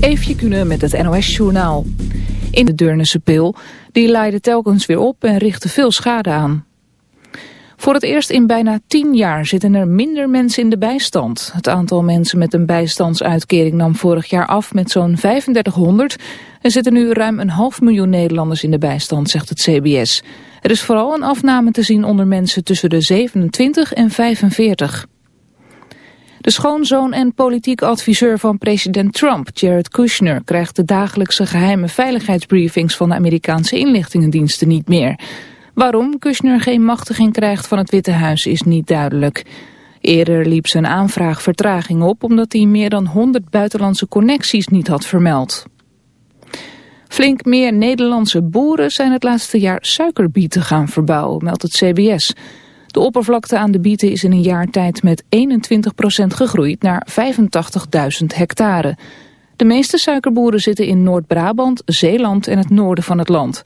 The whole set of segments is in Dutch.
Eefje kunnen met het NOS-journaal. In de Deurnense pil, die leidde telkens weer op en richtte veel schade aan. Voor het eerst in bijna tien jaar zitten er minder mensen in de bijstand. Het aantal mensen met een bijstandsuitkering nam vorig jaar af met zo'n 3500... Er zitten nu ruim een half miljoen Nederlanders in de bijstand, zegt het CBS. Er is vooral een afname te zien onder mensen tussen de 27 en 45. De schoonzoon en politiek adviseur van president Trump, Jared Kushner, krijgt de dagelijkse geheime veiligheidsbriefings van de Amerikaanse inlichtingendiensten niet meer. Waarom Kushner geen machtiging krijgt van het Witte Huis is niet duidelijk. Eerder liep zijn aanvraag vertraging op omdat hij meer dan 100 buitenlandse connecties niet had vermeld. Flink meer Nederlandse boeren zijn het laatste jaar suikerbieten gaan verbouwen, meldt het CBS. De oppervlakte aan de bieten is in een jaar tijd met 21% gegroeid naar 85.000 hectare. De meeste suikerboeren zitten in Noord-Brabant, Zeeland en het noorden van het land.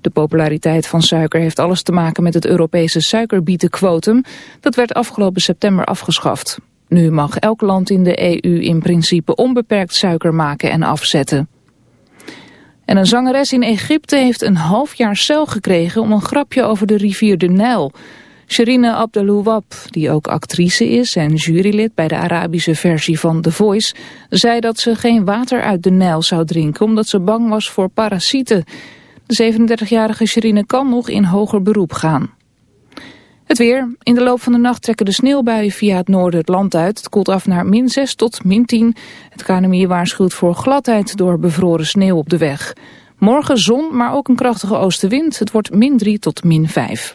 De populariteit van suiker heeft alles te maken met het Europese suikerbietenquotum. Dat werd afgelopen september afgeschaft. Nu mag elk land in de EU in principe onbeperkt suiker maken en afzetten. En een zangeres in Egypte heeft een half jaar cel gekregen om een grapje over de rivier de Nijl. Sherine Abdelouwab, die ook actrice is en jurylid bij de Arabische versie van The Voice, zei dat ze geen water uit de Nijl zou drinken omdat ze bang was voor parasieten. De 37-jarige Sherine kan nog in hoger beroep gaan. Het weer. In de loop van de nacht trekken de sneeuwbuien via het noorden het land uit. Het koelt af naar min 6 tot min 10. Het KNMI waarschuwt voor gladheid door bevroren sneeuw op de weg. Morgen zon, maar ook een krachtige oostenwind. Het wordt min 3 tot min 5.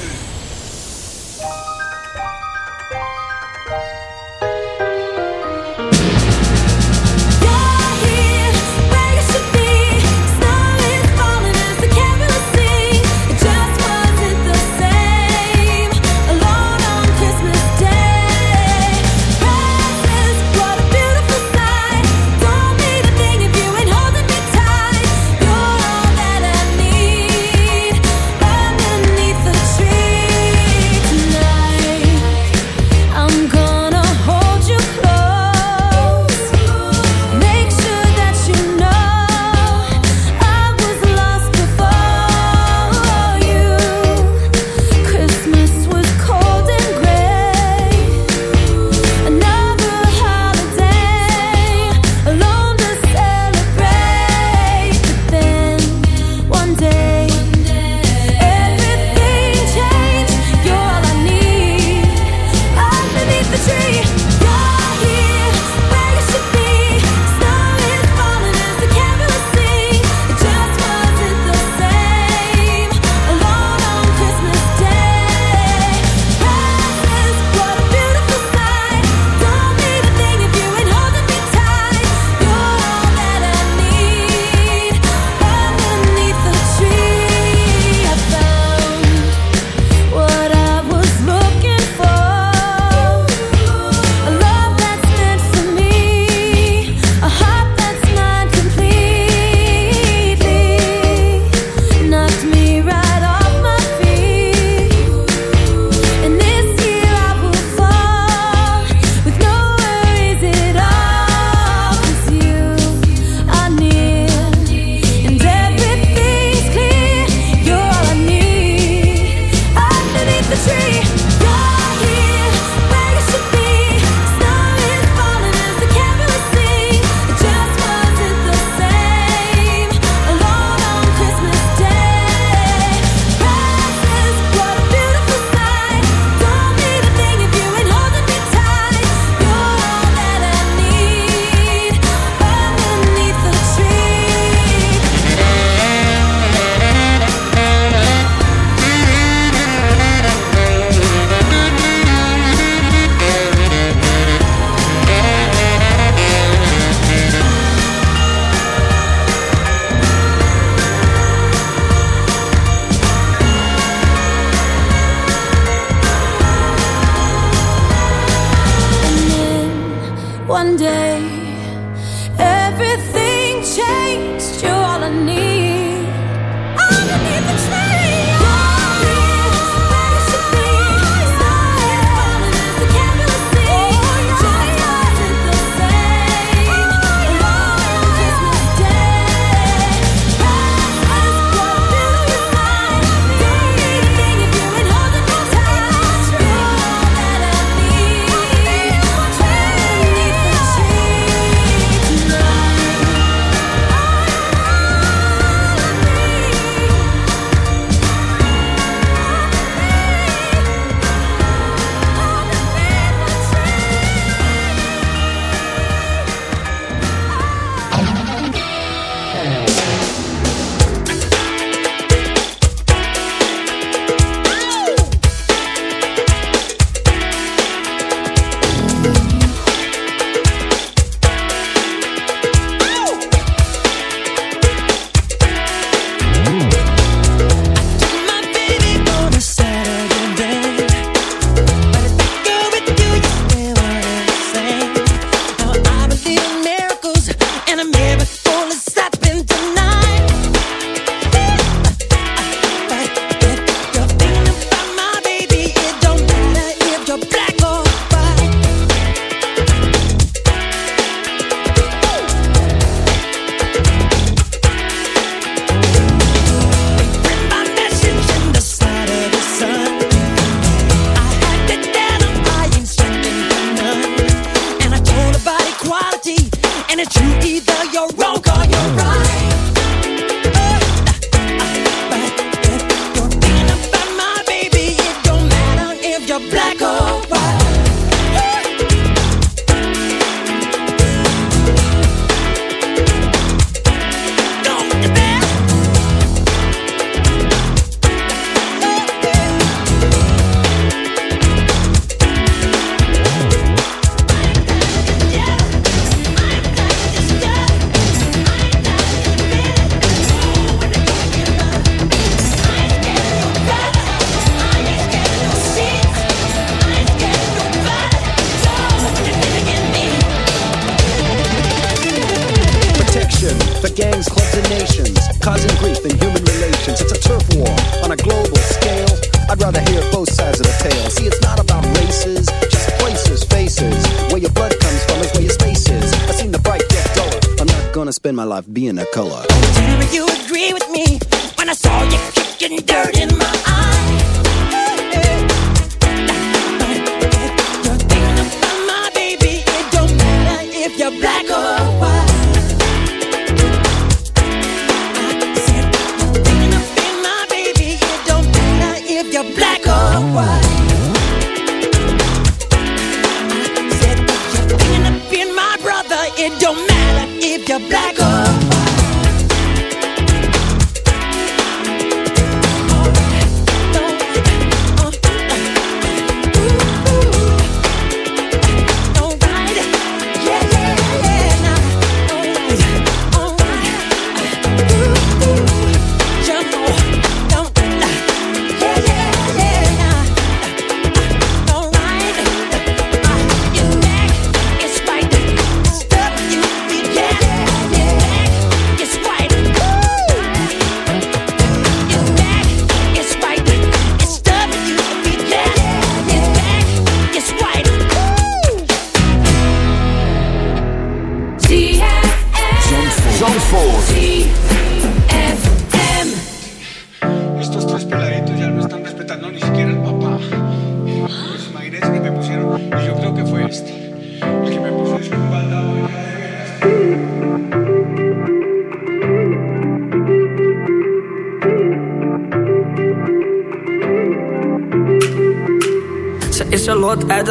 Spend my life being a color. Tell you agree with me when I saw you kicking dirt in my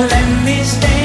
Let me stay.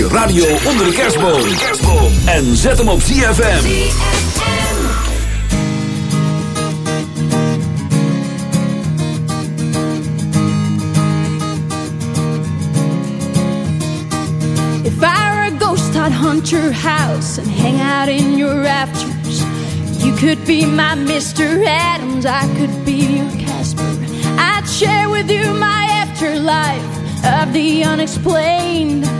Je radio onder de kerstboom. En zet hem op ZFM. If I were a ghost, I'd hunt your house and hang out in your rafters. You could be my Mr. Adams, I could be your Casper. I'd share with you my afterlife of the unexplained.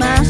más.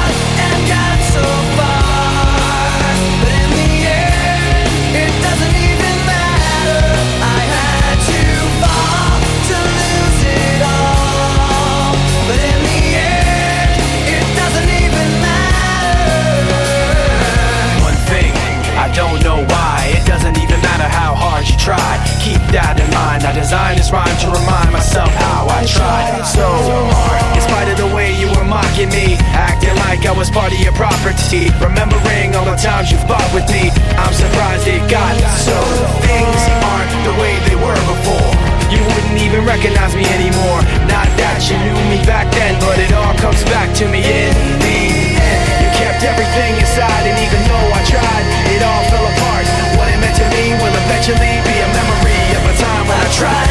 how hard you tried. Keep that in mind. I designed this rhyme to remind myself how I tried so hard. In spite of the way you were mocking me, acting like I was part of your property. Remembering all the times you fought with me, I'm surprised it got so. Things aren't the way they were before. You wouldn't even recognize me anymore. Eventually, be a memory of a time when I tried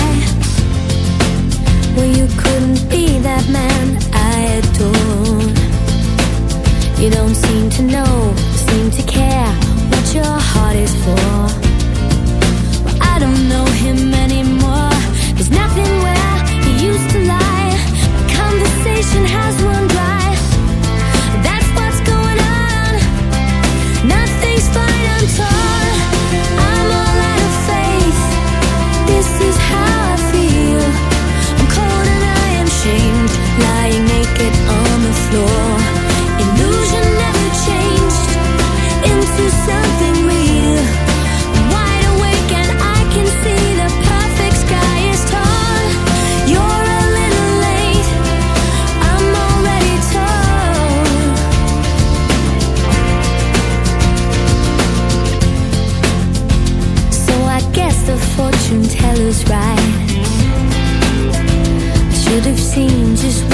You don't seem to know, seem to care what your heart is for. seen just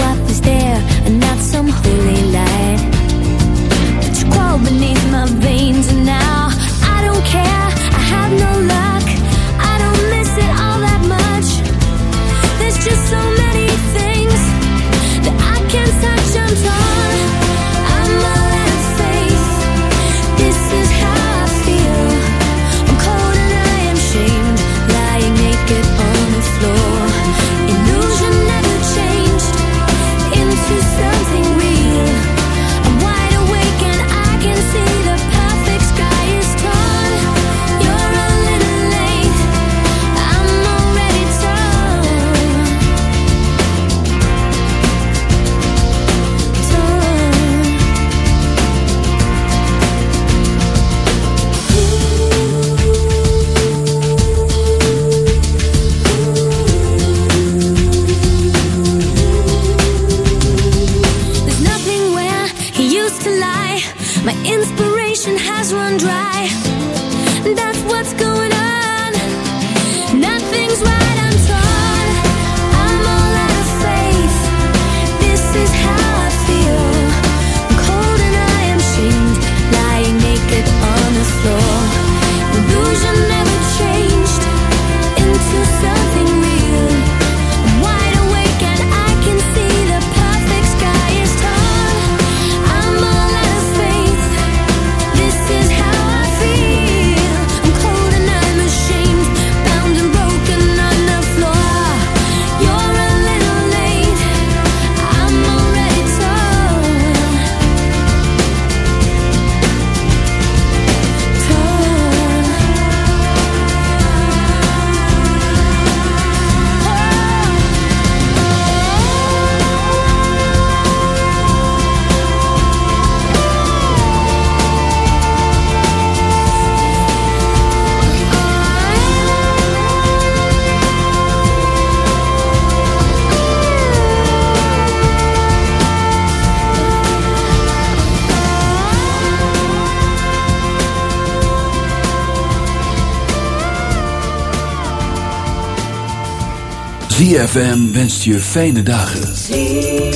ZFM wenst je fijne dagen.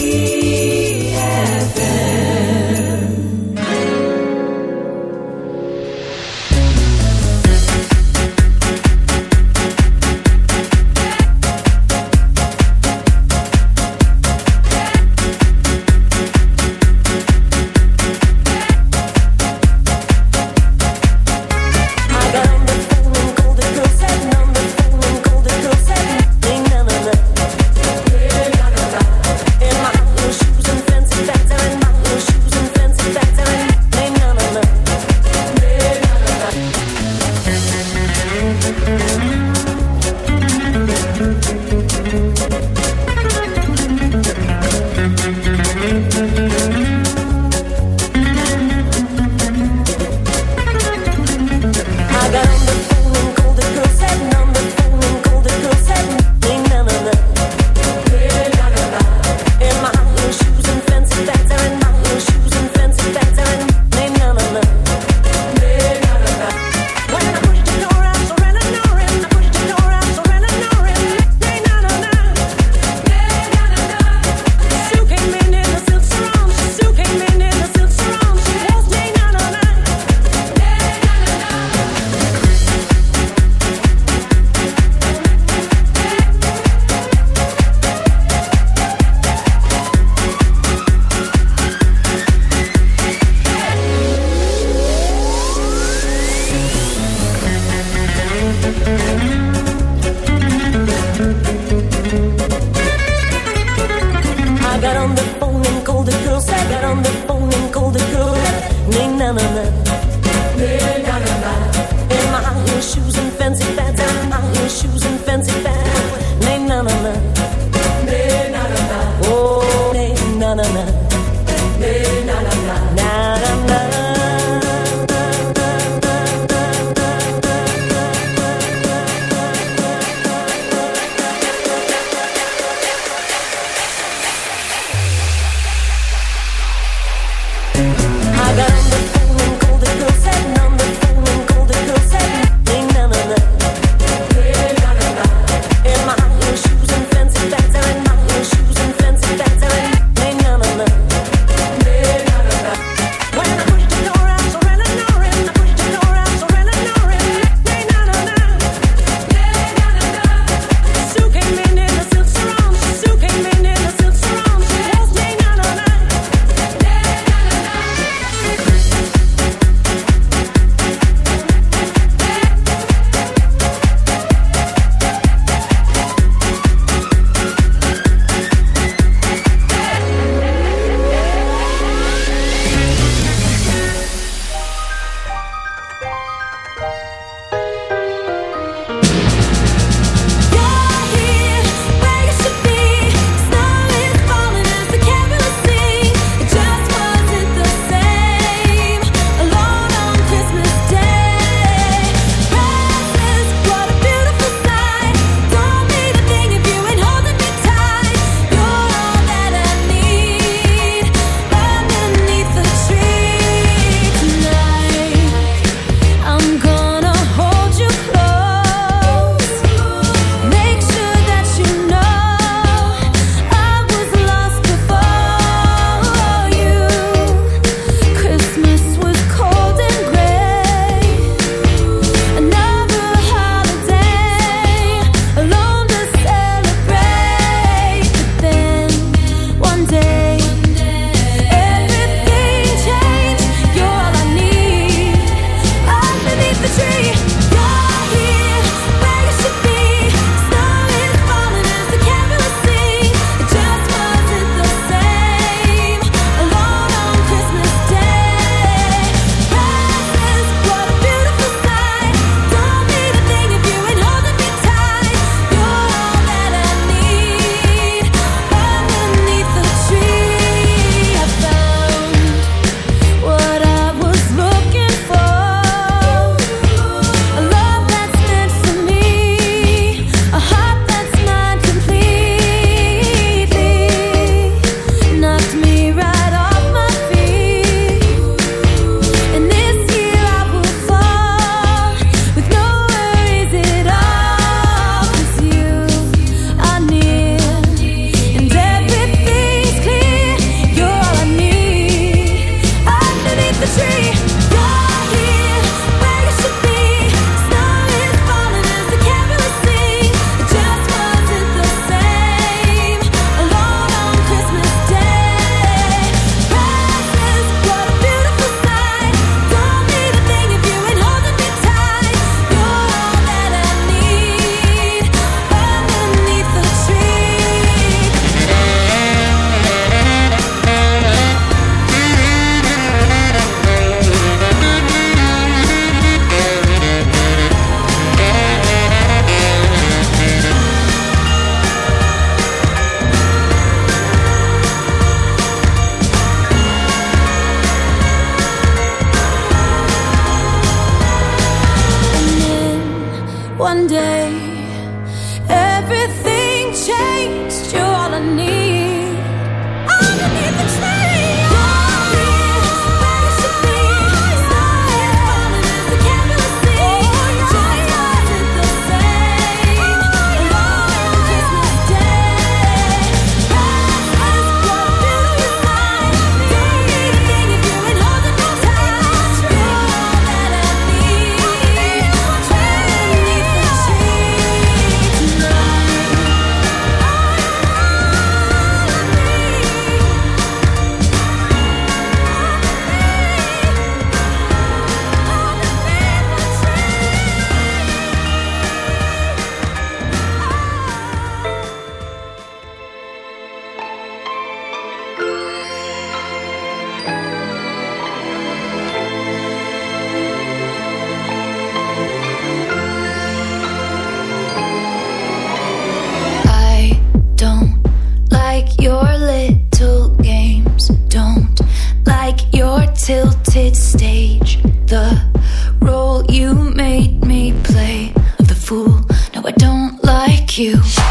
you.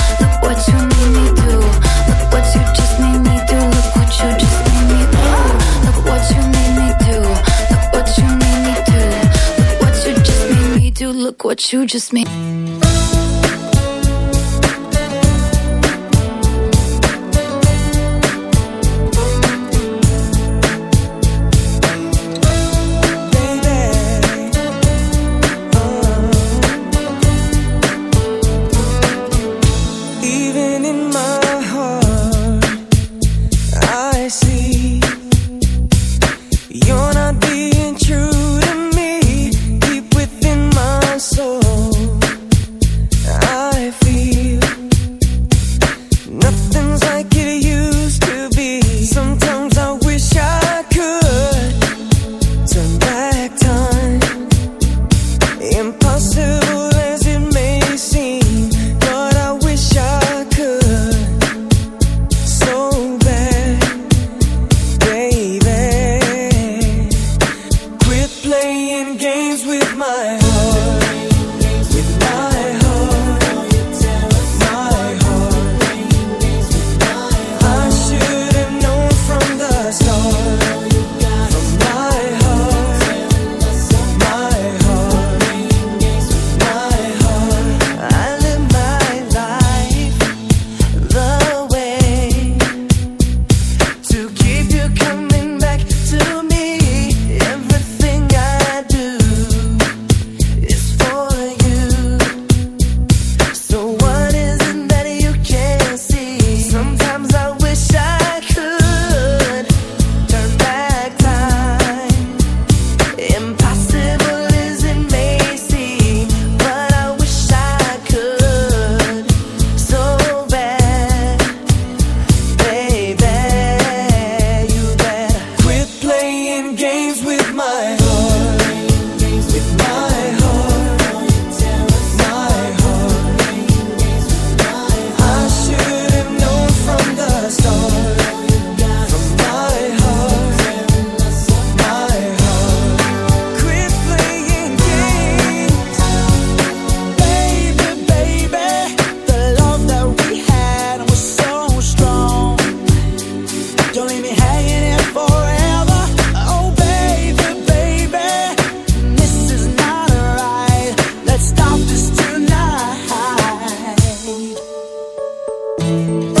What you just made. Música